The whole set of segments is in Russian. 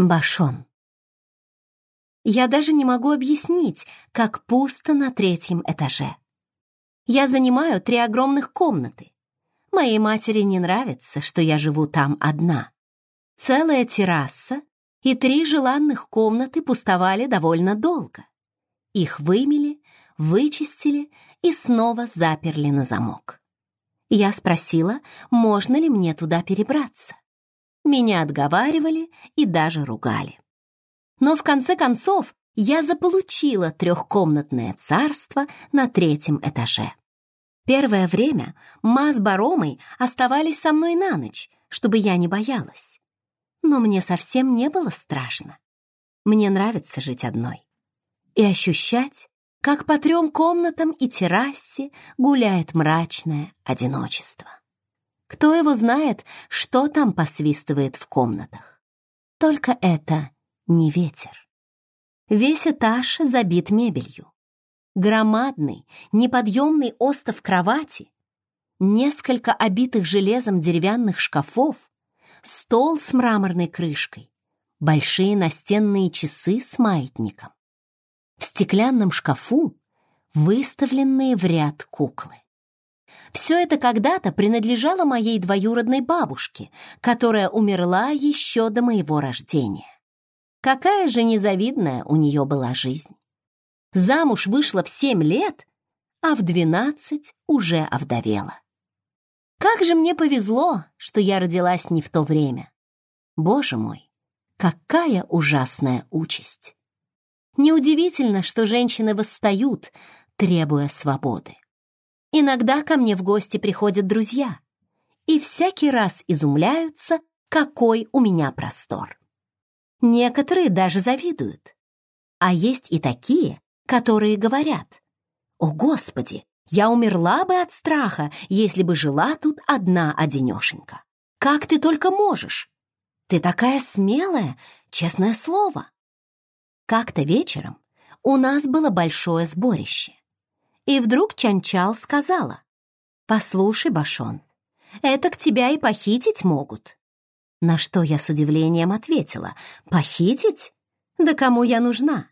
Башон. Я даже не могу объяснить, как пусто на третьем этаже. Я занимаю три огромных комнаты. Моей матери не нравится, что я живу там одна. Целая терраса и три желанных комнаты пустовали довольно долго. Их вымели, вычистили и снова заперли на замок. Я спросила, можно ли мне туда перебраться. Меня отговаривали и даже ругали. Но в конце концов я заполучила трехкомнатное царство на третьем этаже. Первое время Ма с Баромой оставались со мной на ночь, чтобы я не боялась. Но мне совсем не было страшно. Мне нравится жить одной. И ощущать, как по трем комнатам и террасе гуляет мрачное одиночество. Кто его знает, что там посвистывает в комнатах? Только это не ветер. Весь этаж забит мебелью. Громадный, неподъемный остов кровати, несколько обитых железом деревянных шкафов, стол с мраморной крышкой, большие настенные часы с маятником. В стеклянном шкафу выставленные в ряд куклы. Все это когда-то принадлежало моей двоюродной бабушке, которая умерла еще до моего рождения. Какая же незавидная у нее была жизнь. Замуж вышла в семь лет, а в двенадцать уже овдовела. Как же мне повезло, что я родилась не в то время. Боже мой, какая ужасная участь. Неудивительно, что женщины восстают, требуя свободы. Иногда ко мне в гости приходят друзья и всякий раз изумляются, какой у меня простор. Некоторые даже завидуют. А есть и такие, которые говорят, «О, Господи, я умерла бы от страха, если бы жила тут одна одинешенька. Как ты только можешь? Ты такая смелая, честное слово!» Как-то вечером у нас было большое сборище. И вдруг Чанчал сказала, «Послушай, Башон, это к тебя и похитить могут». На что я с удивлением ответила, «Похитить? Да кому я нужна?»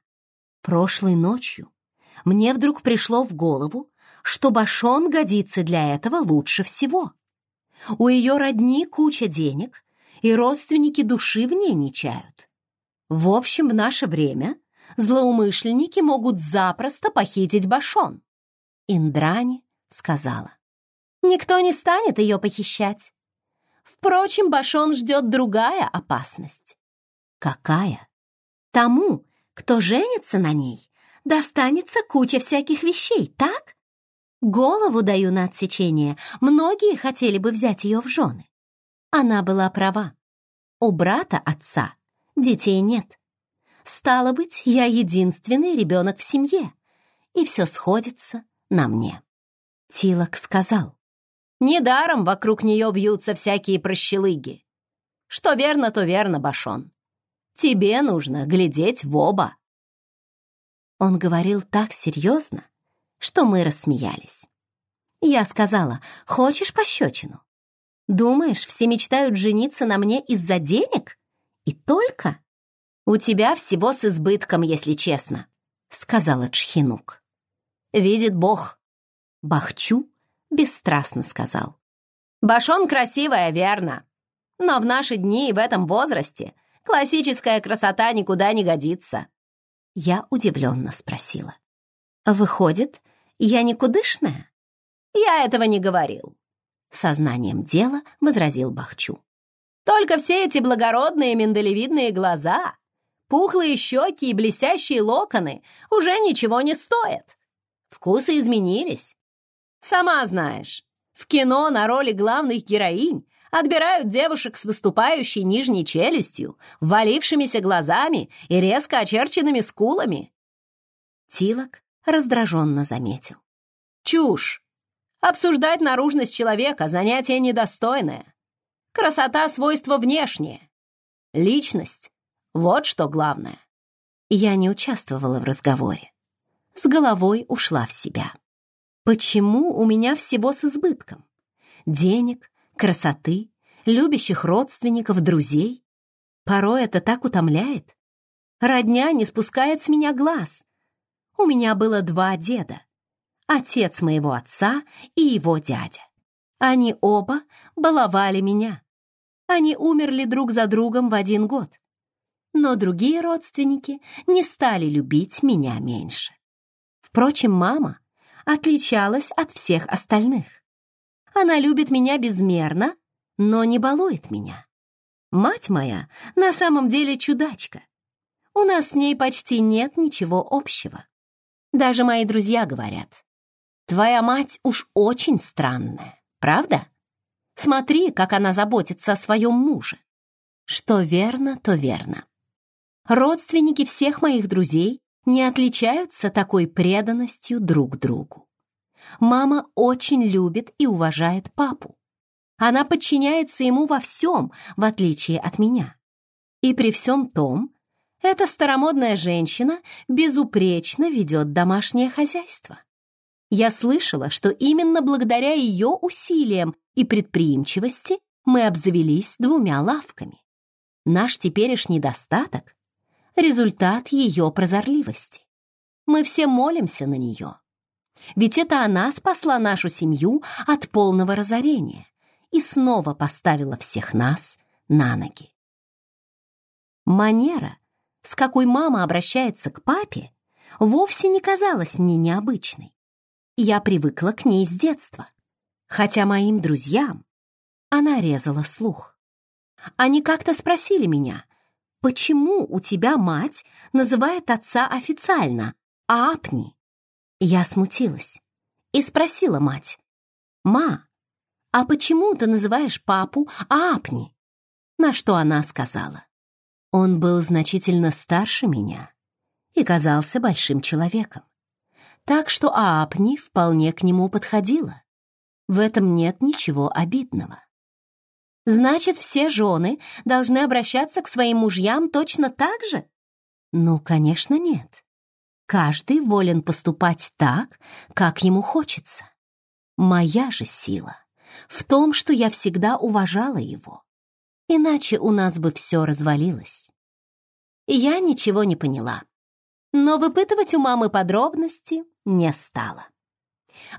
Прошлой ночью мне вдруг пришло в голову, что Башон годится для этого лучше всего. У ее родни куча денег, и родственники души в ней не чают. В общем, в наше время злоумышленники могут запросто похитить Башон. Индрани сказала. «Никто не станет ее похищать. Впрочем, Башон ждет другая опасность». «Какая?» «Тому, кто женится на ней, достанется куча всяких вещей, так? Голову даю на отсечение, многие хотели бы взять ее в жены. Она была права. У брата отца детей нет. Стало быть, я единственный ребенок в семье, и все сходится на мне. Тилок сказал. «Недаром вокруг нее бьются всякие прощелыги. Что верно, то верно, Башон. Тебе нужно глядеть в оба». Он говорил так серьезно, что мы рассмеялись. Я сказала, «Хочешь пощечину? Думаешь, все мечтают жениться на мне из-за денег? И только?» «У тебя всего с избытком, если честно», — сказала Чхинук видит Бог. Бахчу бесстрастно сказал. Башон красивая, верно. Но в наши дни и в этом возрасте классическая красота никуда не годится. Я удивленно спросила. Выходит, я никудышная? Я этого не говорил. Сознанием дела возразил Бахчу. Только все эти благородные миндалевидные глаза, пухлые щеки и блестящие локоны уже ничего не стоят вкусы изменились. Сама знаешь, в кино на роли главных героинь отбирают девушек с выступающей нижней челюстью, валившимися глазами и резко очерченными скулами. Тилок раздраженно заметил. Чушь! Обсуждать наружность человека — занятие недостойное. Красота — свойство внешнее. Личность — вот что главное. Я не участвовала в разговоре с головой ушла в себя. Почему у меня всего с избытком? Денег, красоты, любящих родственников, друзей. Порой это так утомляет. Родня не спускает с меня глаз. У меня было два деда. Отец моего отца и его дядя. Они оба баловали меня. Они умерли друг за другом в один год. Но другие родственники не стали любить меня меньше. Впрочем, мама отличалась от всех остальных. Она любит меня безмерно, но не балует меня. Мать моя на самом деле чудачка. У нас с ней почти нет ничего общего. Даже мои друзья говорят, «Твоя мать уж очень странная, правда? Смотри, как она заботится о своем муже». Что верно, то верно. Родственники всех моих друзей не отличаются такой преданностью друг другу. Мама очень любит и уважает папу. Она подчиняется ему во всем, в отличие от меня. И при всем том, эта старомодная женщина безупречно ведет домашнее хозяйство. Я слышала, что именно благодаря ее усилиям и предприимчивости мы обзавелись двумя лавками. Наш теперешний достаток результат ее прозорливости. Мы все молимся на нее. Ведь это она спасла нашу семью от полного разорения и снова поставила всех нас на ноги. Манера, с какой мама обращается к папе, вовсе не казалась мне необычной. Я привыкла к ней с детства, хотя моим друзьям она резала слух. Они как-то спросили меня, почему у тебя мать называет отца официально а Апни? Я смутилась и спросила мать. «Ма, а почему ты называешь папу а Апни?" На что она сказала. Он был значительно старше меня и казался большим человеком. Так что Апни вполне к нему подходила. В этом нет ничего обидного. Значит, все жены должны обращаться к своим мужьям точно так же? Ну, конечно, нет. Каждый волен поступать так, как ему хочется. Моя же сила в том, что я всегда уважала его. Иначе у нас бы все развалилось. Я ничего не поняла, но выпытывать у мамы подробности не стала.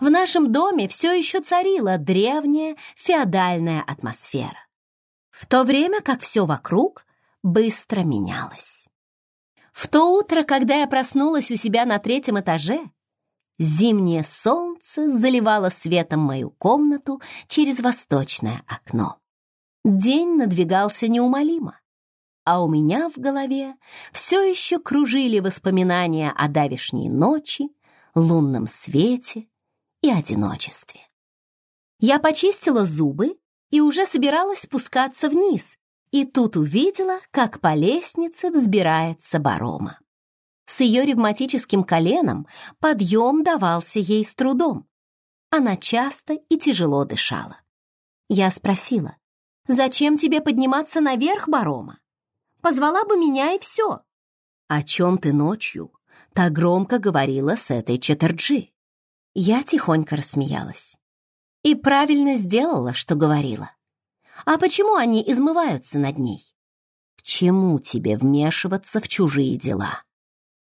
В нашем доме все еще царила древняя феодальная атмосфера, в то время как все вокруг быстро менялось. В то утро, когда я проснулась у себя на третьем этаже, зимнее солнце заливало светом мою комнату через восточное окно. День надвигался неумолимо, а у меня в голове все еще кружили воспоминания о давешней ночи, лунном свете и одиночестве. Я почистила зубы и уже собиралась спускаться вниз, и тут увидела, как по лестнице взбирается Барома. С ее ревматическим коленом подъем давался ей с трудом. Она часто и тяжело дышала. Я спросила, «Зачем тебе подниматься наверх, Барома? Позвала бы меня и все». «О чем ты ночью?» — так громко говорила с этой Четерджи. Я тихонько рассмеялась. И правильно сделала, что говорила. А почему они измываются над ней? К чему тебе вмешиваться в чужие дела?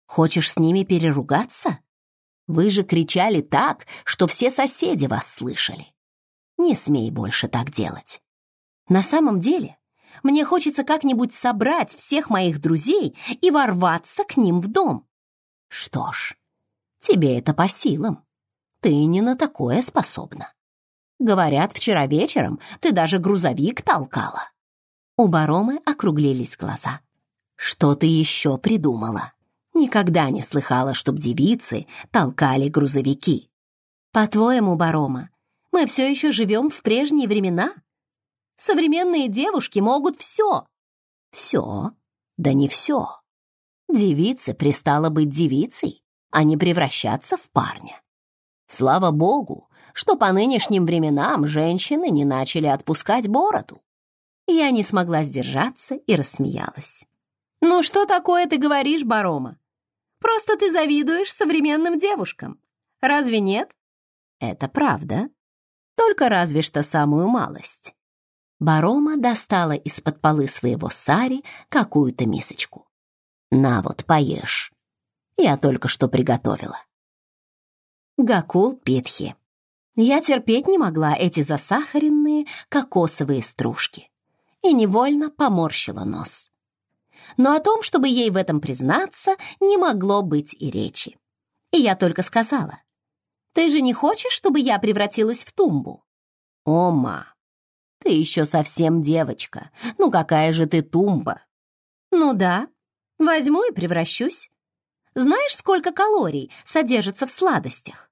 Хочешь с ними переругаться? Вы же кричали так, что все соседи вас слышали. Не смей больше так делать. На самом деле, мне хочется как-нибудь собрать всех моих друзей и ворваться к ним в дом. Что ж, тебе это по силам ты не на такое способна. Говорят, вчера вечером ты даже грузовик толкала. У Баромы округлились глаза. Что ты еще придумала? Никогда не слыхала, чтоб девицы толкали грузовики. По-твоему, Барома, мы все еще живем в прежние времена? Современные девушки могут все. Все? Да не все. Девице пристало быть девицей, а не превращаться в парня. Слава богу, что по нынешним временам женщины не начали отпускать бороду. Я не смогла сдержаться и рассмеялась. «Ну что такое ты говоришь, Барома? Просто ты завидуешь современным девушкам. Разве нет?» «Это правда. Только разве что самую малость». Барома достала из-под полы своего сари какую-то мисочку. «На вот, поешь. Я только что приготовила». Гакул Петхи. Я терпеть не могла эти засахаренные кокосовые стружки и невольно поморщила нос. Но о том, чтобы ей в этом признаться, не могло быть и речи. И я только сказала, «Ты же не хочешь, чтобы я превратилась в тумбу?» «О, ма, ты еще совсем девочка. Ну какая же ты тумба?» «Ну да, возьму и превращусь. Знаешь, сколько калорий содержится в сладостях?»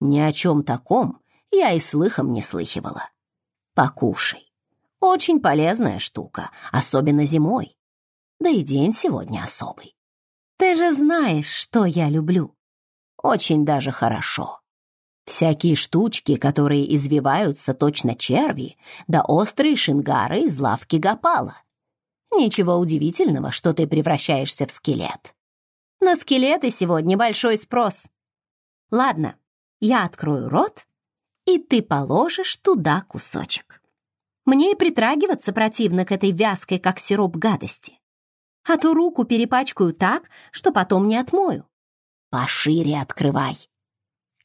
Ни о чем таком я и слыхом не слыхивала. Покушай. Очень полезная штука, особенно зимой. Да и день сегодня особый. Ты же знаешь, что я люблю. Очень даже хорошо. Всякие штучки, которые извиваются точно черви, да острые шингары из лавки Гапала. Ничего удивительного, что ты превращаешься в скелет. На скелеты сегодня большой спрос. Ладно, я открою рот, и ты положишь туда кусочек. Мне и притрагиваться противно к этой вязкой, как сироп гадости. А то руку перепачкаю так, что потом не отмою. Пошире открывай.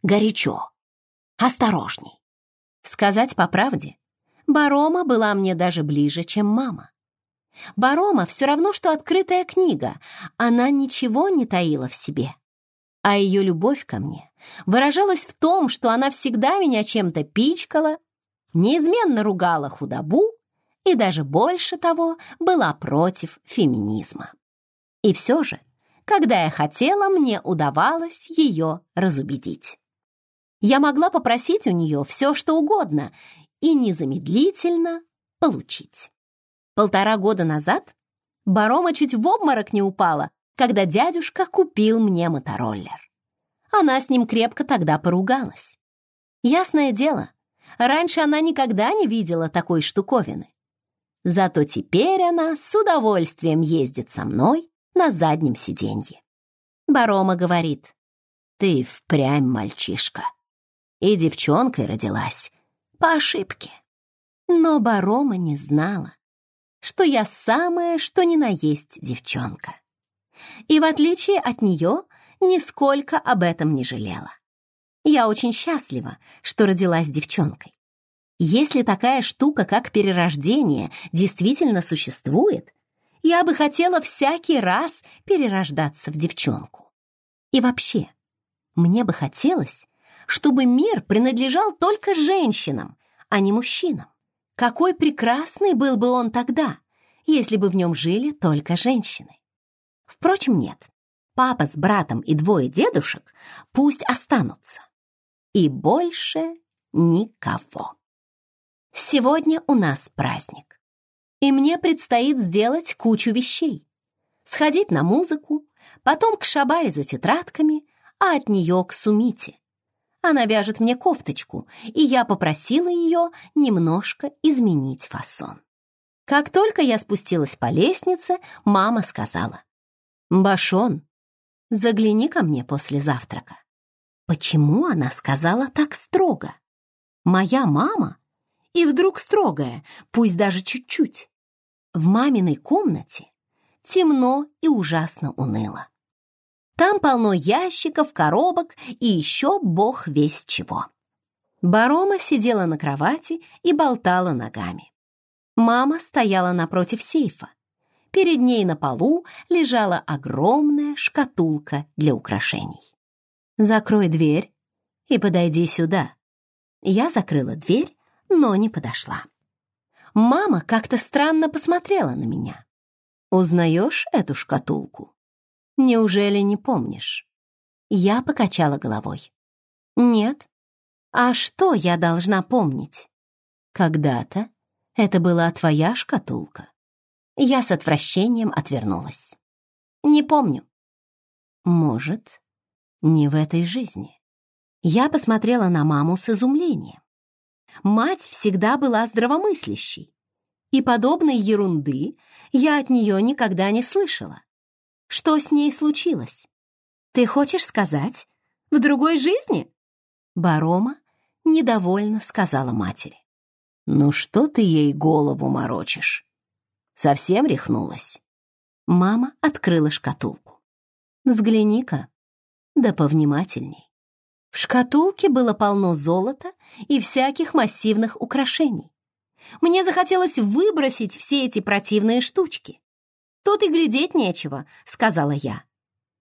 Горячо. Осторожней. Сказать по правде, Барома была мне даже ближе, чем мама. Барома все равно, что открытая книга. Она ничего не таила в себе а ее любовь ко мне выражалась в том, что она всегда меня чем-то пичкала, неизменно ругала худобу и даже больше того была против феминизма. И все же, когда я хотела, мне удавалось ее разубедить. Я могла попросить у нее все, что угодно, и незамедлительно получить. Полтора года назад Барома чуть в обморок не упала когда дядюшка купил мне мотороллер. Она с ним крепко тогда поругалась. Ясное дело, раньше она никогда не видела такой штуковины. Зато теперь она с удовольствием ездит со мной на заднем сиденье. Барома говорит, «Ты впрямь мальчишка. И девчонкой родилась. По ошибке». Но Барома не знала, что я самая, что ни на есть девчонка и, в отличие от нее, нисколько об этом не жалела. Я очень счастлива, что родилась девчонкой. Если такая штука, как перерождение, действительно существует, я бы хотела всякий раз перерождаться в девчонку. И вообще, мне бы хотелось, чтобы мир принадлежал только женщинам, а не мужчинам. Какой прекрасный был бы он тогда, если бы в нем жили только женщины. Впрочем, нет. Папа с братом и двое дедушек пусть останутся. И больше никого. Сегодня у нас праздник. И мне предстоит сделать кучу вещей. Сходить на музыку, потом к Шабаре за тетрадками, а от нее к Сумите. Она вяжет мне кофточку, и я попросила ее немножко изменить фасон. Как только я спустилась по лестнице, мама сказала, «Башон, загляни ко мне после завтрака». Почему она сказала так строго? Моя мама? И вдруг строгая, пусть даже чуть-чуть. В маминой комнате темно и ужасно уныло. Там полно ящиков, коробок и еще бог весь чего. Барома сидела на кровати и болтала ногами. Мама стояла напротив сейфа, перед ней на полу лежала огромная шкатулка для украшений. «Закрой дверь и подойди сюда». Я закрыла дверь, но не подошла. Мама как-то странно посмотрела на меня. «Узнаешь эту шкатулку? Неужели не помнишь?» Я покачала головой. «Нет. А что я должна помнить?» «Когда-то это была твоя шкатулка я с отвращением отвернулась. Не помню. Может, не в этой жизни. Я посмотрела на маму с изумлением. Мать всегда была здравомыслящей, и подобной ерунды я от нее никогда не слышала. Что с ней случилось? Ты хочешь сказать, в другой жизни? Барома недовольно сказала матери. «Ну что ты ей голову морочишь?» Совсем рехнулась. Мама открыла шкатулку. Взгляни-ка, да повнимательней. В шкатулке было полно золота и всяких массивных украшений. Мне захотелось выбросить все эти противные штучки. «Тут и глядеть нечего», — сказала я.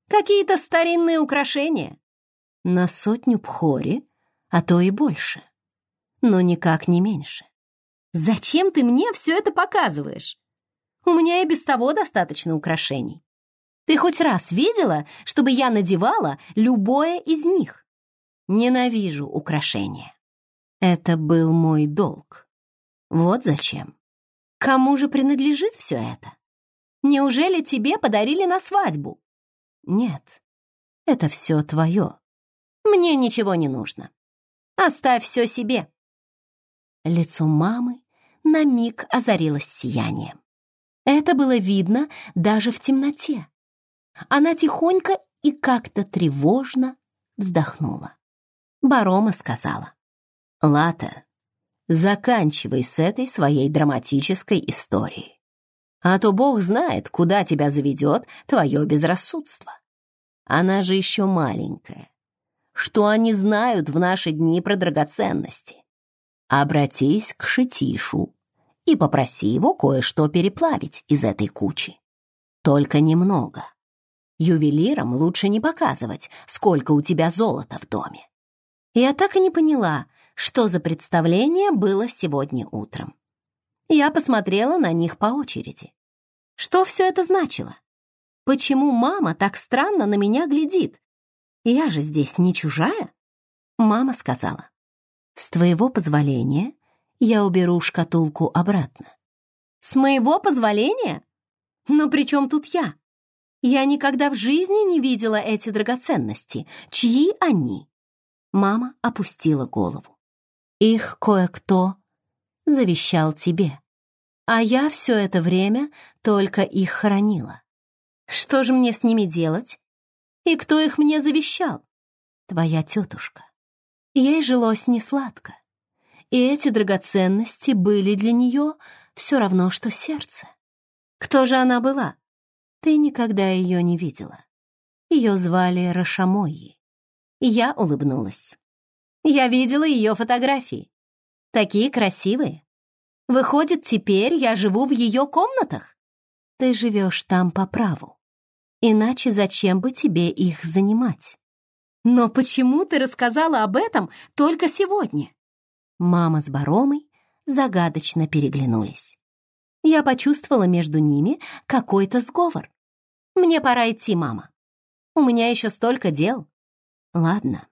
«Какие-то старинные украшения». На сотню пхори, а то и больше. Но никак не меньше. «Зачем ты мне все это показываешь?» У меня и без того достаточно украшений. Ты хоть раз видела, чтобы я надевала любое из них? Ненавижу украшения. Это был мой долг. Вот зачем. Кому же принадлежит все это? Неужели тебе подарили на свадьбу? Нет, это все твое. Мне ничего не нужно. Оставь все себе. Лицо мамы на миг озарилось сиянием. Это было видно даже в темноте. Она тихонько и как-то тревожно вздохнула. Барома сказала. «Лата, заканчивай с этой своей драматической историей. А то бог знает, куда тебя заведет твое безрассудство. Она же еще маленькая. Что они знают в наши дни про драгоценности? Обратись к Шитишу, и попроси его кое-что переплавить из этой кучи. Только немного. Ювелирам лучше не показывать, сколько у тебя золота в доме. Я так и не поняла, что за представление было сегодня утром. Я посмотрела на них по очереди. Что все это значило? Почему мама так странно на меня глядит? Я же здесь не чужая? Мама сказала. С твоего позволения я уберу шкатулку обратно. С моего позволения? Но при чем тут я? Я никогда в жизни не видела эти драгоценности. Чьи они? Мама опустила голову. Их кое-кто завещал тебе. А я все это время только их хранила. Что же мне с ними делать? И кто их мне завещал? Твоя тетушка. Ей жилось несладко и эти драгоценности были для нее все равно, что сердце. Кто же она была? Ты никогда ее не видела. Ее звали Рашамойи. Я улыбнулась. Я видела ее фотографии. Такие красивые. Выходит, теперь я живу в ее комнатах? Ты живешь там по праву. Иначе зачем бы тебе их занимать? Но почему ты рассказала об этом только сегодня? Мама с Баромой загадочно переглянулись. Я почувствовала между ними какой-то сговор. «Мне пора идти, мама. У меня еще столько дел». «Ладно».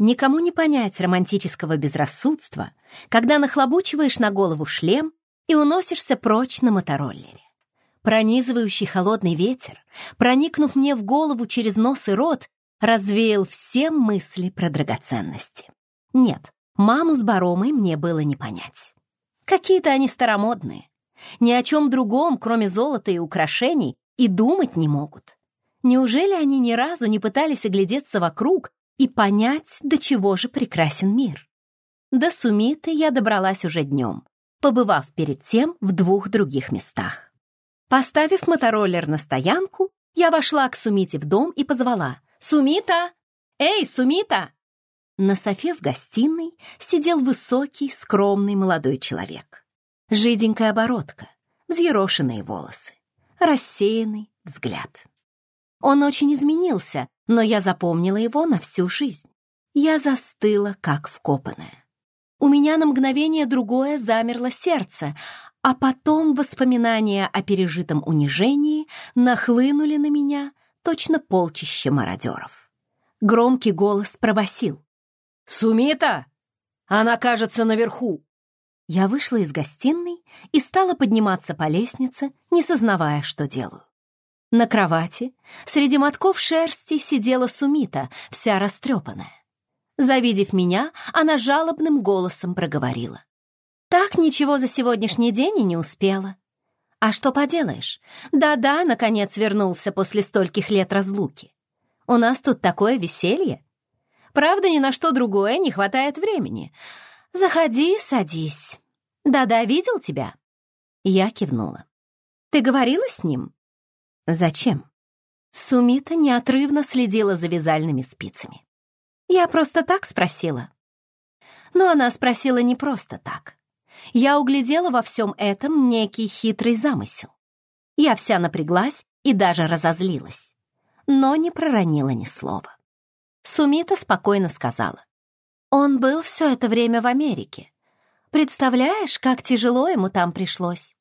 Никому не понять романтического безрассудства, когда нахлобучиваешь на голову шлем и уносишься прочь на мотороллере. Пронизывающий холодный ветер, проникнув мне в голову через нос и рот, развеял все мысли про драгоценности. Нет, Маму с Баромой мне было не понять. Какие-то они старомодные. Ни о чем другом, кроме золота и украшений, и думать не могут. Неужели они ни разу не пытались оглядеться вокруг и понять, до чего же прекрасен мир? До Сумиты я добралась уже днем, побывав перед тем в двух других местах. Поставив мотороллер на стоянку, я вошла к Сумите в дом и позвала «Сумита! Эй, Сумита!» На софе в гостиной сидел высокий, скромный молодой человек. Жиденькая оборотка, взъерошенные волосы, рассеянный взгляд. Он очень изменился, но я запомнила его на всю жизнь. Я застыла, как вкопанная. У меня на мгновение другое замерло сердце, а потом воспоминания о пережитом унижении нахлынули на меня точно полчища мародеров. Громкий голос пробасил. «Сумита! Она, кажется, наверху!» Я вышла из гостиной и стала подниматься по лестнице, не сознавая, что делаю. На кровати среди мотков шерсти сидела Сумита, вся растрепанная. Завидев меня, она жалобным голосом проговорила. «Так ничего за сегодняшний день и не успела. А что поделаешь? Да-да, наконец вернулся после стольких лет разлуки. У нас тут такое веселье. Правда, ни на что другое не хватает времени. Заходи, садись. Да-да, видел тебя?» Я кивнула. «Ты говорила с ним?» «Зачем?» Сумита неотрывно следила за вязальными спицами. «Я просто так спросила». Но она спросила не просто так. Я углядела во всем этом некий хитрый замысел. Я вся напряглась и даже разозлилась, но не проронила ни слова. Сумита спокойно сказала. Он был все это время в Америке. Представляешь, как тяжело ему там пришлось.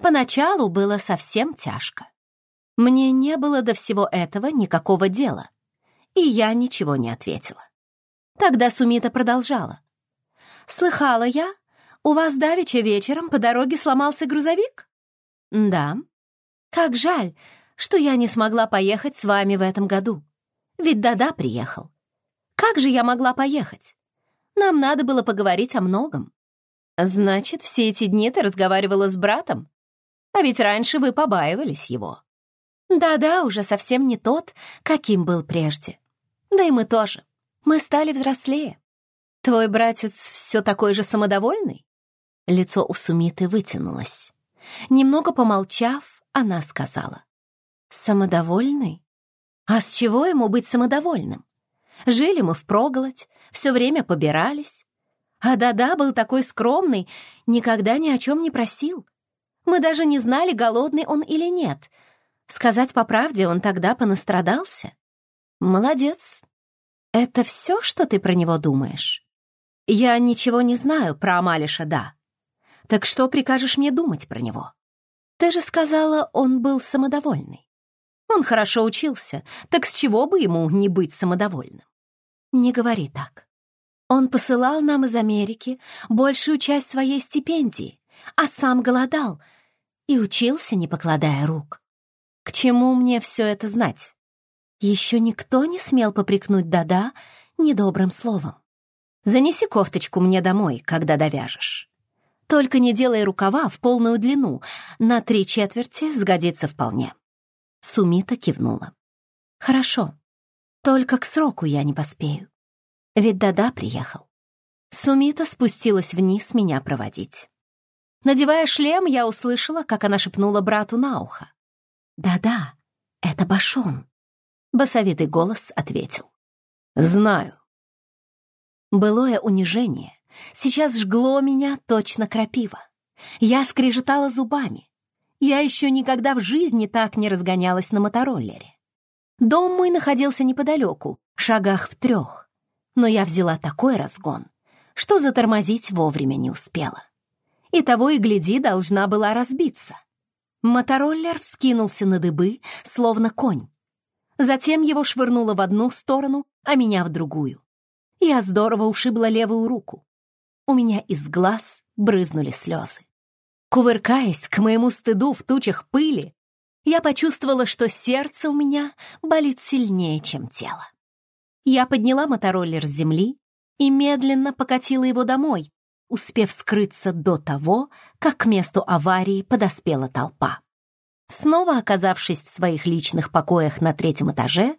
Поначалу было совсем тяжко. Мне не было до всего этого никакого дела. И я ничего не ответила. Тогда Сумита продолжала. «Слыхала я, у вас давеча вечером по дороге сломался грузовик?» «Да». «Как жаль, что я не смогла поехать с вами в этом году. Ведь Дада приехал. Как же я могла поехать? Нам надо было поговорить о многом. Значит, все эти дни ты разговаривала с братом? А ведь раньше вы побаивались его. Да-да, уже совсем не тот, каким был прежде. Да и мы тоже. Мы стали взрослее. Твой братец все такой же самодовольный? Лицо у Сумиты вытянулось. Немного помолчав, она сказала. Самодовольный? А с чего ему быть самодовольным? Жили мы впроголодь, все время побирались. А Дада был такой скромный, никогда ни о чем не просил. Мы даже не знали, голодный он или нет. Сказать по правде, он тогда понастрадался. Молодец. Это все, что ты про него думаешь? Я ничего не знаю про Амалиша, да. Так что прикажешь мне думать про него? Ты же сказала, он был самодовольный. Он хорошо учился, так с чего бы ему не быть самодовольным? Не говори так. Он посылал нам из Америки большую часть своей стипендии, а сам голодал и учился, не покладая рук. К чему мне все это знать? Еще никто не смел попрекнуть Дада недобрым словом. Занеси кофточку мне домой, когда довяжешь. Только не делай рукава в полную длину, на три четверти сгодится вполне. Сумита кивнула. «Хорошо. Только к сроку я не поспею. Ведь Дада приехал». Сумита спустилась вниз меня проводить. Надевая шлем, я услышала, как она шепнула брату на ухо. «Да-да, это Башон», — басовитый голос ответил. «Знаю». Былое унижение сейчас жгло меня точно крапива. Я скрежетала зубами, я еще никогда в жизни так не разгонялась на мотороллере. Дом мой находился неподалеку, шагах в трех. Но я взяла такой разгон, что затормозить вовремя не успела. И того и гляди, должна была разбиться. Мотороллер вскинулся на дыбы, словно конь. Затем его швырнуло в одну сторону, а меня в другую. Я здорово ушибла левую руку. У меня из глаз брызнули слезы. Кувыркаясь к моему стыду в тучах пыли, я почувствовала, что сердце у меня болит сильнее, чем тело. Я подняла мотороллер с земли и медленно покатила его домой, успев скрыться до того, как к месту аварии подоспела толпа. Снова оказавшись в своих личных покоях на третьем этаже,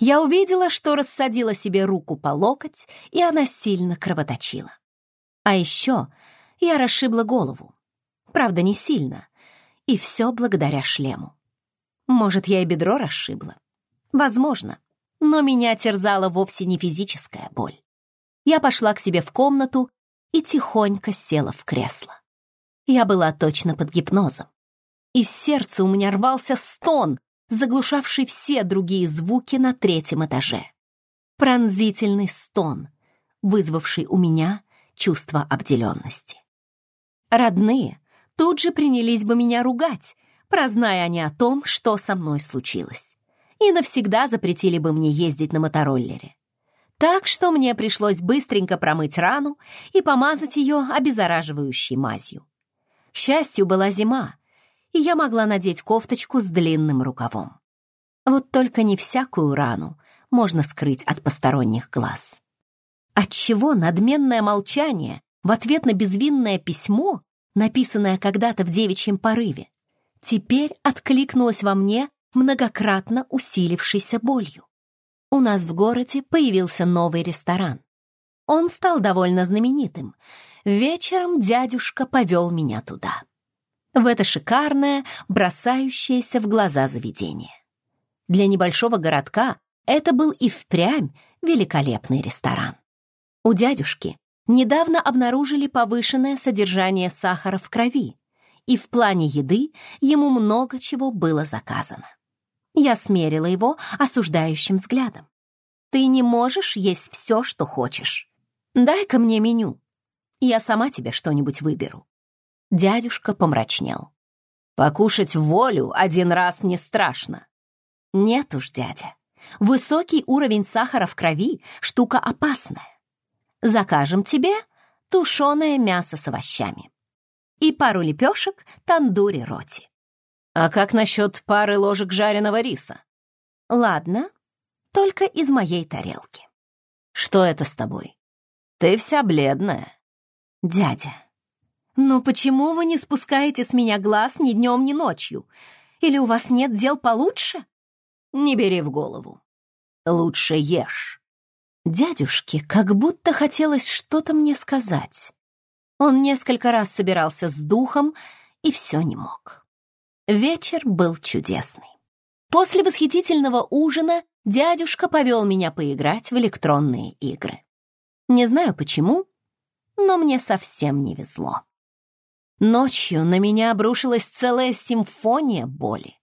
я увидела, что рассадила себе руку по локоть, и она сильно кровоточила. А еще я расшибла голову правда, не сильно. И все благодаря шлему. Может, я и бедро расшибла? Возможно. Но меня терзала вовсе не физическая боль. Я пошла к себе в комнату и тихонько села в кресло. Я была точно под гипнозом. Из сердца у меня рвался стон, заглушавший все другие звуки на третьем этаже. Пронзительный стон, вызвавший у меня чувство обделенности. Родные, тут же принялись бы меня ругать, прозная они о том, что со мной случилось. И навсегда запретили бы мне ездить на мотороллере. Так что мне пришлось быстренько промыть рану и помазать ее обеззараживающей мазью. К счастью, была зима, и я могла надеть кофточку с длинным рукавом. Вот только не всякую рану можно скрыть от посторонних глаз. Отчего надменное молчание в ответ на безвинное письмо написанная когда-то в девичьем порыве, теперь откликнулась во мне многократно усилившейся болью. У нас в городе появился новый ресторан. Он стал довольно знаменитым. Вечером дядюшка повел меня туда. В это шикарное, бросающееся в глаза заведение. Для небольшого городка это был и впрямь великолепный ресторан. У дядюшки недавно обнаружили повышенное содержание сахара в крови, и в плане еды ему много чего было заказано. Я смерила его осуждающим взглядом. «Ты не можешь есть все, что хочешь. Дай-ка мне меню. Я сама тебе что-нибудь выберу». Дядюшка помрачнел. «Покушать в волю один раз не страшно». «Нет уж, дядя. Высокий уровень сахара в крови — штука опасная. Закажем тебе тушеное мясо с овощами и пару лепешек тандури роти. А как насчет пары ложек жареного риса? Ладно, только из моей тарелки. Что это с тобой? Ты вся бледная. Дядя, ну почему вы не спускаете с меня глаз ни днем, ни ночью? Или у вас нет дел получше? Не бери в голову. Лучше ешь. Дядюшке как будто хотелось что-то мне сказать. Он несколько раз собирался с духом и все не мог. Вечер был чудесный. После восхитительного ужина дядюшка повел меня поиграть в электронные игры. Не знаю почему, но мне совсем не везло. Ночью на меня обрушилась целая симфония боли,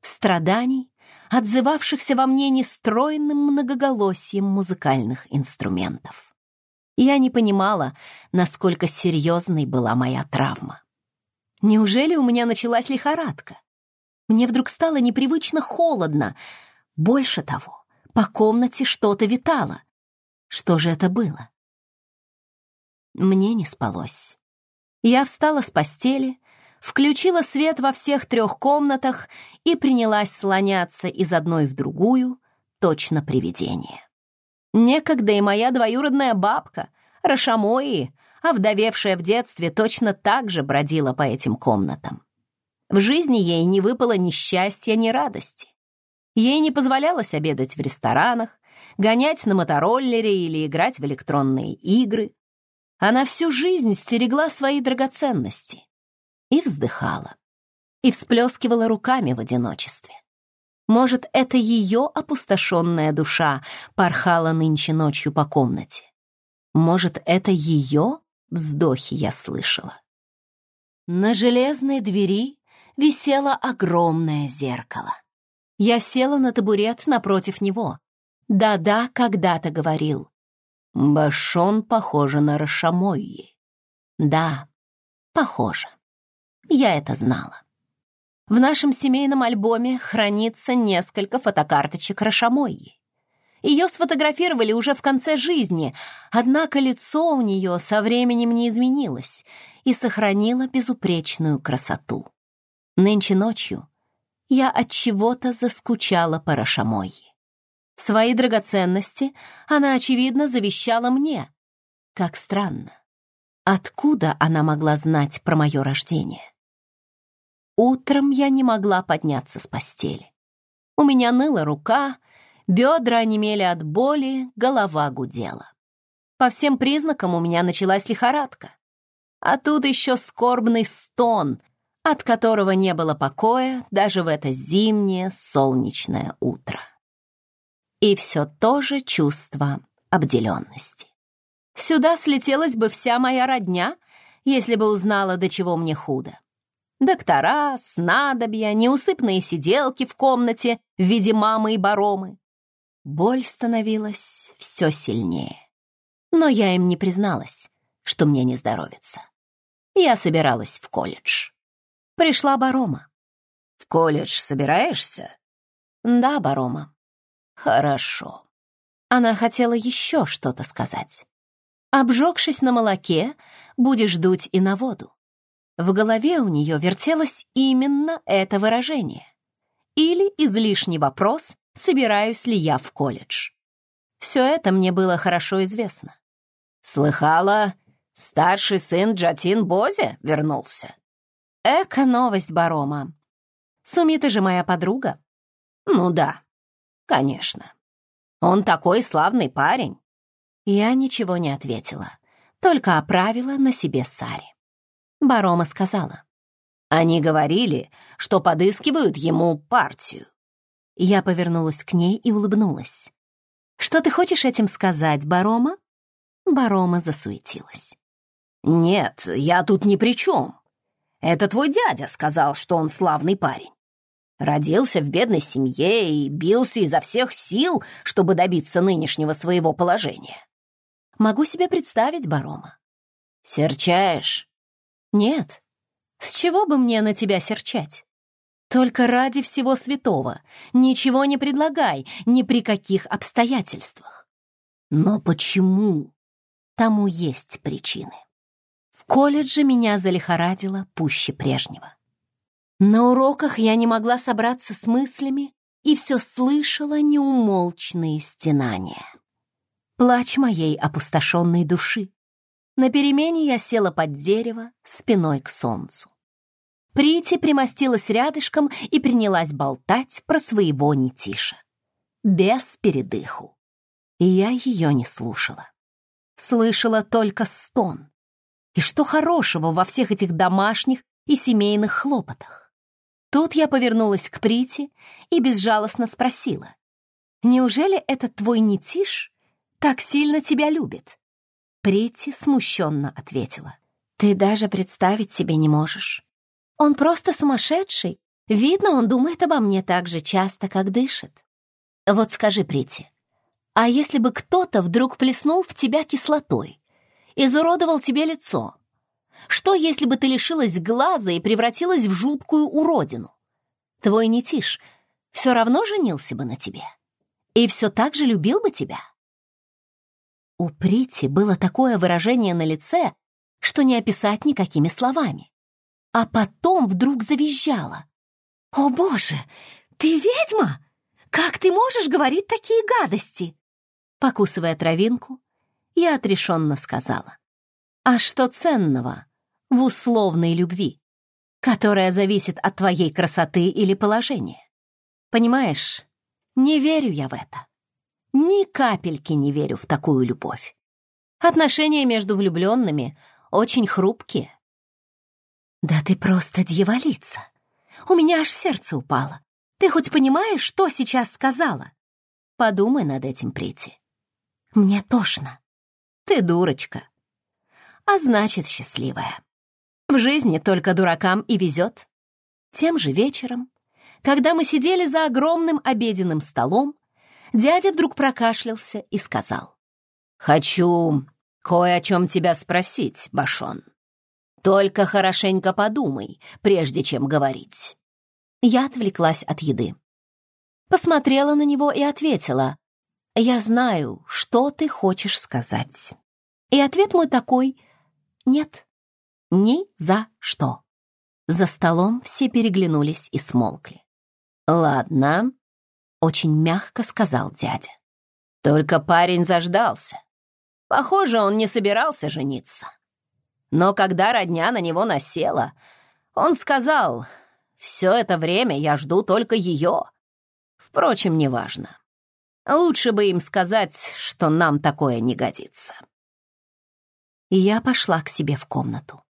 страданий отзывавшихся во мне нестройным многоголосием музыкальных инструментов. Я не понимала, насколько серьезной была моя травма. Неужели у меня началась лихорадка? Мне вдруг стало непривычно холодно. Больше того, по комнате что-то витало. Что же это было? Мне не спалось. Я встала с постели, включила свет во всех трех комнатах и принялась слоняться из одной в другую, точно привидение. Некогда и моя двоюродная бабка, Рашамои, овдовевшая в детстве, точно так же бродила по этим комнатам. В жизни ей не выпало ни счастья, ни радости. Ей не позволялось обедать в ресторанах, гонять на мотороллере или играть в электронные игры. Она всю жизнь стерегла свои драгоценности, и вздыхала, и всплескивала руками в одиночестве. Может, это ее опустошенная душа порхала нынче ночью по комнате. Может, это ее вздохи я слышала. На железной двери висело огромное зеркало. Я села на табурет напротив него. Да-да, когда-то говорил. Башон похожа на Рашамойи. Да, похоже. Я это знала. В нашем семейном альбоме хранится несколько фотокарточек Рашамойи. Ее сфотографировали уже в конце жизни, однако лицо у нее со временем не изменилось и сохранило безупречную красоту. Нынче ночью я от чего-то заскучала по Рашамойи. Свои драгоценности она, очевидно, завещала мне. Как странно. Откуда она могла знать про мое рождение? Утром я не могла подняться с постели. У меня ныла рука, бедра онемели от боли, голова гудела. По всем признакам у меня началась лихорадка. А тут еще скорбный стон, от которого не было покоя даже в это зимнее солнечное утро. И все то же чувство обделенности. Сюда слетелась бы вся моя родня, если бы узнала, до чего мне худо. Доктора, снадобья, неусыпные сиделки в комнате в виде мамы и баромы. Боль становилась все сильнее. Но я им не призналась, что мне не здоровится. Я собиралась в колледж. Пришла барома. «В колледж собираешься?» «Да, барома». «Хорошо». Она хотела еще что-то сказать. «Обжегшись на молоке, будешь дуть и на воду. В голове у нее вертелось именно это выражение. Или излишний вопрос, собираюсь ли я в колледж. Все это мне было хорошо известно. Слыхала, старший сын Джатин Бозе вернулся. Эка новость, Барома. Сумита же моя подруга. Ну да, конечно. Он такой славный парень. Я ничего не ответила, только оправила на себе сари. Барома сказала. Они говорили, что подыскивают ему партию. Я повернулась к ней и улыбнулась. «Что ты хочешь этим сказать, Барома?» Барома засуетилась. «Нет, я тут ни при чем. Это твой дядя сказал, что он славный парень. Родился в бедной семье и бился изо всех сил, чтобы добиться нынешнего своего положения. Могу себе представить Барома. Серчаешь? Нет. С чего бы мне на тебя серчать? Только ради всего святого. Ничего не предлагай, ни при каких обстоятельствах. Но почему? Тому есть причины. В колледже меня залихорадило пуще прежнего. На уроках я не могла собраться с мыслями и все слышала неумолчные стенания. Плач моей опустошенной души, на перемене я села под дерево, спиной к солнцу. Прити примостилась рядышком и принялась болтать про своего нетиша. Без передыху. И я ее не слушала. Слышала только стон. И что хорошего во всех этих домашних и семейных хлопотах? Тут я повернулась к Прити и безжалостно спросила. «Неужели этот твой нетиш так сильно тебя любит?» Прити смущенно ответила. «Ты даже представить себе не можешь. Он просто сумасшедший. Видно, он думает обо мне так же часто, как дышит. Вот скажи, Прити: а если бы кто-то вдруг плеснул в тебя кислотой, изуродовал тебе лицо? Что, если бы ты лишилась глаза и превратилась в жуткую уродину? Твой нетиш все равно женился бы на тебе и все так же любил бы тебя?» У Прити было такое выражение на лице, что не описать никакими словами. А потом вдруг завизжала. «О боже, ты ведьма? Как ты можешь говорить такие гадости?» Покусывая травинку, я отрешенно сказала. «А что ценного в условной любви, которая зависит от твоей красоты или положения? Понимаешь, не верю я в это» ни капельки не верю в такую любовь. Отношения между влюбленными очень хрупкие. Да ты просто дьяволица. У меня аж сердце упало. Ты хоть понимаешь, что сейчас сказала? Подумай над этим, Прити. Мне тошно. Ты дурочка. А значит, счастливая. В жизни только дуракам и везет. Тем же вечером, когда мы сидели за огромным обеденным столом, Дядя вдруг прокашлялся и сказал. «Хочу кое о чем тебя спросить, Башон. Только хорошенько подумай, прежде чем говорить». Я отвлеклась от еды. Посмотрела на него и ответила. «Я знаю, что ты хочешь сказать». И ответ мой такой «нет». Ни за что. За столом все переглянулись и смолкли. «Ладно», очень мягко сказал дядя. Только парень заждался. Похоже, он не собирался жениться. Но когда родня на него насела, он сказал, «Все это время я жду только ее». Впрочем, неважно. Лучше бы им сказать, что нам такое не годится. я пошла к себе в комнату.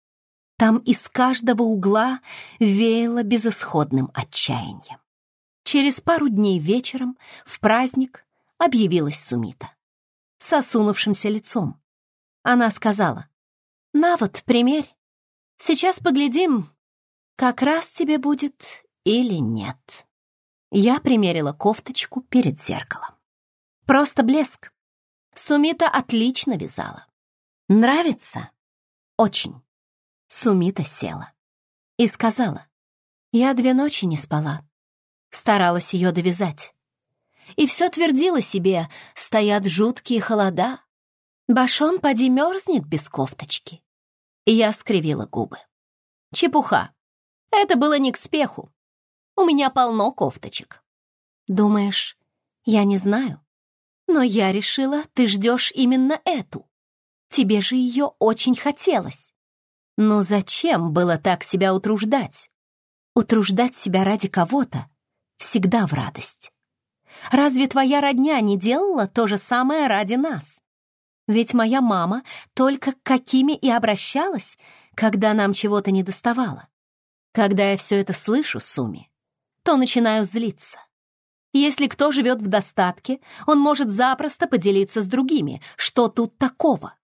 Там из каждого угла веяло безысходным отчаянием. Через пару дней вечером, в праздник, объявилась Сумита. С осунувшимся лицом. Она сказала, «На вот, примерь. Сейчас поглядим, как раз тебе будет или нет». Я примерила кофточку перед зеркалом. Просто блеск. Сумита отлично вязала. «Нравится?» «Очень». Сумита села и сказала, «Я две ночи не спала старалась ее довязать. И все твердила себе, стоят жуткие холода. Башон поди мерзнет без кофточки. И я скривила губы. Чепуха. Это было не к спеху. У меня полно кофточек. Думаешь, я не знаю? Но я решила, ты ждешь именно эту. Тебе же ее очень хотелось. Но зачем было так себя утруждать? Утруждать себя ради кого-то, всегда в радость. Разве твоя родня не делала то же самое ради нас? Ведь моя мама только какими и обращалась, когда нам чего-то не доставало. Когда я все это слышу, Суми, то начинаю злиться. Если кто живет в достатке, он может запросто поделиться с другими, что тут такого.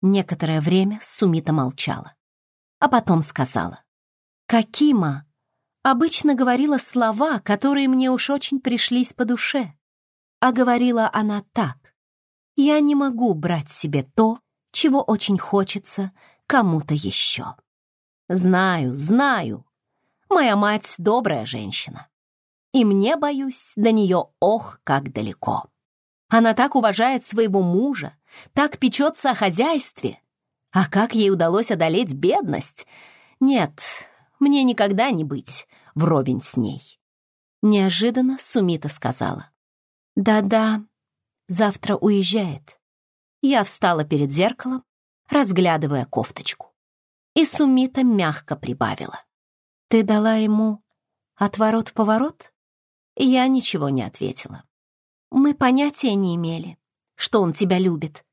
Некоторое время Сумита молчала, а потом сказала. «Какима, обычно говорила слова, которые мне уж очень пришлись по душе. А говорила она так. «Я не могу брать себе то, чего очень хочется кому-то еще». «Знаю, знаю. Моя мать добрая женщина. И мне, боюсь, до нее ох, как далеко. Она так уважает своего мужа, так печется о хозяйстве. А как ей удалось одолеть бедность? Нет, мне никогда не быть вровень с ней. Неожиданно Сумита сказала. «Да-да, завтра уезжает». Я встала перед зеркалом, разглядывая кофточку. И Сумита мягко прибавила. «Ты дала ему отворот-поворот?» Я ничего не ответила. «Мы понятия не имели, что он тебя любит»,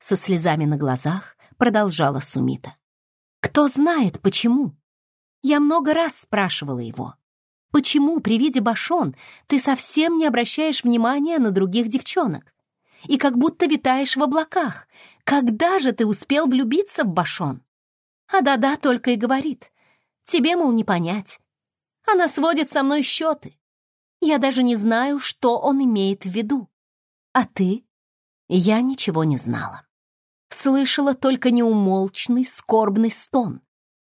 со слезами на глазах продолжала Сумита. «Кто знает, почему? Я много раз спрашивала его, почему при виде башон ты совсем не обращаешь внимания на других девчонок и как будто витаешь в облаках. Когда же ты успел влюбиться в башон? А да-да только и говорит. Тебе, мол, не понять. Она сводит со мной счеты. Я даже не знаю, что он имеет в виду. А ты? Я ничего не знала. Слышала только неумолчный скорбный стон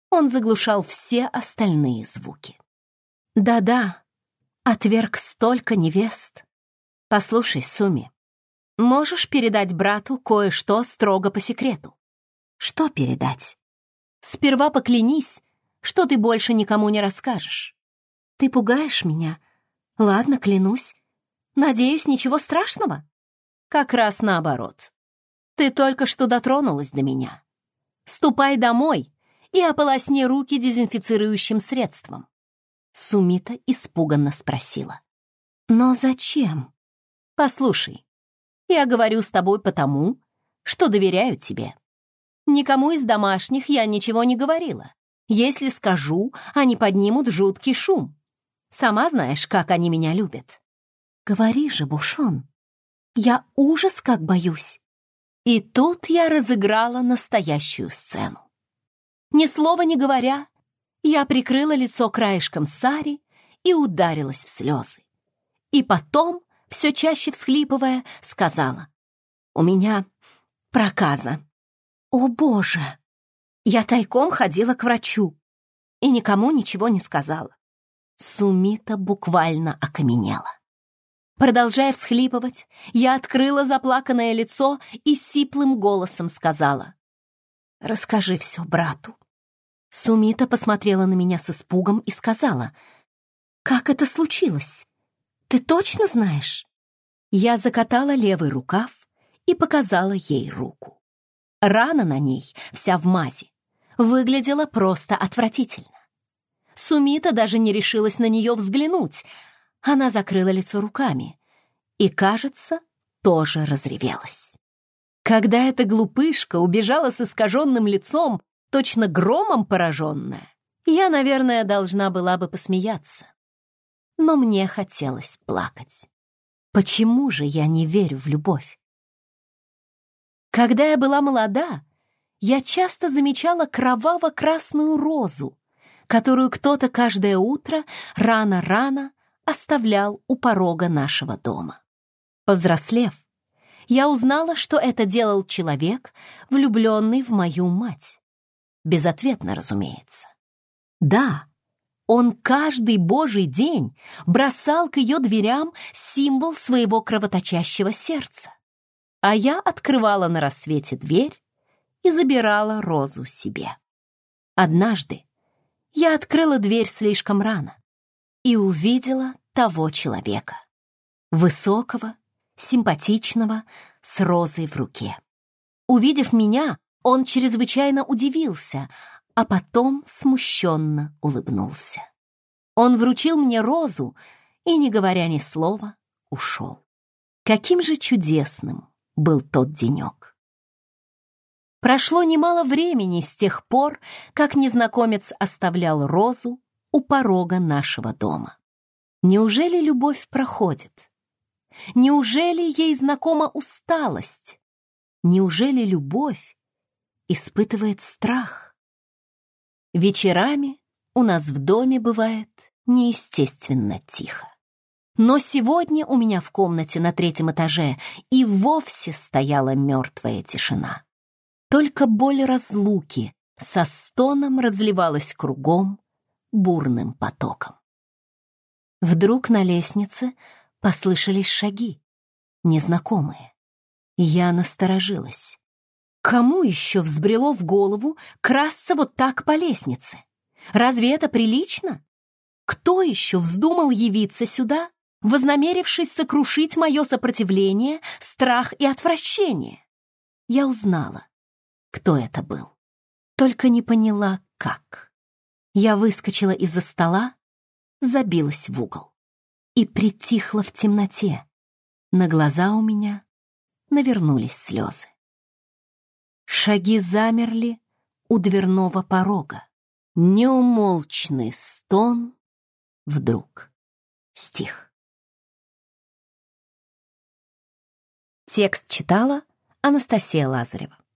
он заглушал все остальные звуки. «Да-да, отверг столько невест. Послушай, Суми, можешь передать брату кое-что строго по секрету?» «Что передать?» «Сперва поклянись, что ты больше никому не расскажешь». «Ты пугаешь меня? Ладно, клянусь. Надеюсь, ничего страшного?» «Как раз наоборот. Ты только что дотронулась до меня. Ступай домой и ополосни руки дезинфицирующим средством. Сумита испуганно спросила. «Но зачем?» «Послушай, я говорю с тобой потому, что доверяю тебе. Никому из домашних я ничего не говорила. Если скажу, они поднимут жуткий шум. Сама знаешь, как они меня любят». «Говори же, Бушон, я ужас как боюсь». И тут я разыграла настоящую сцену. Ни слова не говоря, я прикрыла лицо краешком сари и ударилась в слезы. И потом, все чаще всхлипывая, сказала, «У меня проказа». «О, Боже!» Я тайком ходила к врачу и никому ничего не сказала. Сумита буквально окаменела. Продолжая всхлипывать, я открыла заплаканное лицо и сиплым голосом сказала расскажи все брату». Сумита посмотрела на меня с испугом и сказала, «Как это случилось? Ты точно знаешь?» Я закатала левый рукав и показала ей руку. Рана на ней, вся в мази, выглядела просто отвратительно. Сумита даже не решилась на нее взглянуть. Она закрыла лицо руками и, кажется, тоже разревелась когда эта глупышка убежала с искаженным лицом, точно громом пораженная, я, наверное, должна была бы посмеяться. Но мне хотелось плакать. Почему же я не верю в любовь? Когда я была молода, я часто замечала кроваво-красную розу, которую кто-то каждое утро рано-рано оставлял у порога нашего дома. Повзрослев, я узнала, что это делал человек, влюбленный в мою мать. Безответно, разумеется. Да, он каждый божий день бросал к ее дверям символ своего кровоточащего сердца. А я открывала на рассвете дверь и забирала розу себе. Однажды я открыла дверь слишком рано и увидела того человека. Высокого, симпатичного, с розой в руке. Увидев меня, он чрезвычайно удивился, а потом смущенно улыбнулся. Он вручил мне розу и, не говоря ни слова, ушел. Каким же чудесным был тот денек! Прошло немало времени с тех пор, как незнакомец оставлял розу у порога нашего дома. Неужели любовь проходит? Неужели ей знакома усталость? Неужели любовь испытывает страх? Вечерами у нас в доме бывает неестественно тихо. Но сегодня у меня в комнате на третьем этаже и вовсе стояла мертвая тишина. Только боль разлуки со стоном разливалась кругом бурным потоком. Вдруг на лестнице послышались шаги, незнакомые. Я насторожилась. Кому еще взбрело в голову красться вот так по лестнице? Разве это прилично? Кто еще вздумал явиться сюда, вознамерившись сокрушить мое сопротивление, страх и отвращение? Я узнала, кто это был, только не поняла, как. Я выскочила из-за стола, забилась в угол и притихла в темноте. На глаза у меня навернулись слезы. Шаги замерли у дверного порога. Неумолчный стон вдруг стих. Текст читала Анастасия Лазарева.